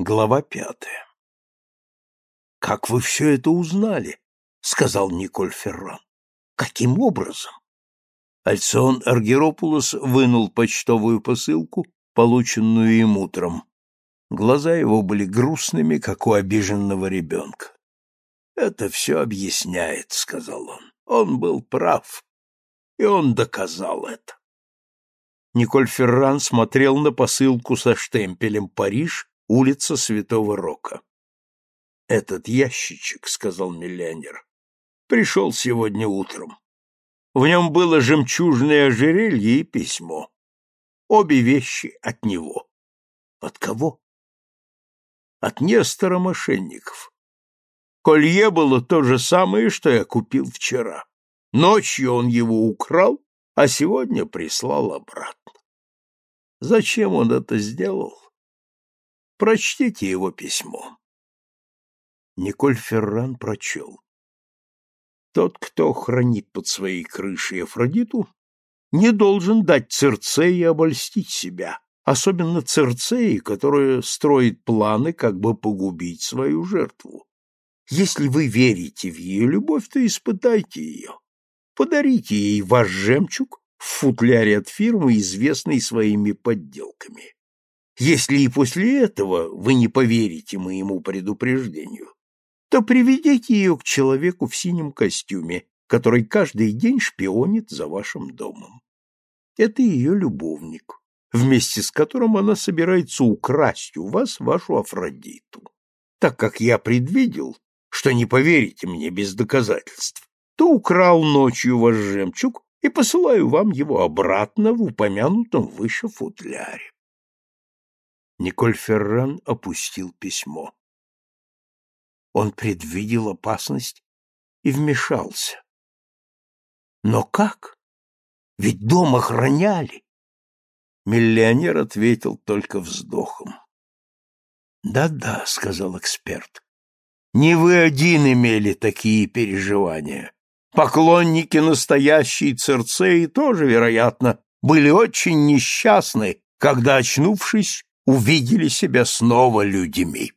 Глава пятая. «Как вы все это узнали?» — сказал Николь Ферран. «Каким образом?» Альцион Аргеропулос вынул почтовую посылку, полученную им утром. Глаза его были грустными, как у обиженного ребенка. «Это все объясняет», — сказал он. «Он был прав, и он доказал это». Николь Ферран смотрел на посылку со штемпелем «Париж», Улица Святого Рока. «Этот ящичек, — сказал миллионер, — пришел сегодня утром. В нем было жемчужное ожерелье и письмо. Обе вещи от него. От кого? От Нестора мошенников. Колье было то же самое, что я купил вчера. Ночью он его украл, а сегодня прислал обратно. Зачем он это сделал? Прочтите его письмо. Николь Ферран прочел. Тот, кто хранит под своей крышей Афродиту, не должен дать Церцеи обольстить себя, особенно Церцеи, которая строит планы, как бы погубить свою жертву. Если вы верите в ее любовь, то испытайте ее. Подарите ей ваш жемчуг в футляре от фирмы, известной своими подделками. Если и после этого вы не поверите моему предупреждению, то приведите ее к человеку в синем костюме, который каждый день шпионит за вашим домом. Это ее любовник, вместе с которым она собирается украсть у вас вашу Афродиту. Так как я предвидел, что не поверите мне без доказательств, то украл ночью ваш жемчуг и посылаю вам его обратно в упомянутом выше футляре. Николь Ферран опустил письмо. Он предвидел опасность и вмешался. Но как? Ведь дом охраняли. Миллионер ответил только вздохом. «Да-да», — сказал эксперт, — «не вы один имели такие переживания. Поклонники настоящей Церцеи тоже, вероятно, были очень несчастны, когда, очнувшись, увидели себя снова людьми.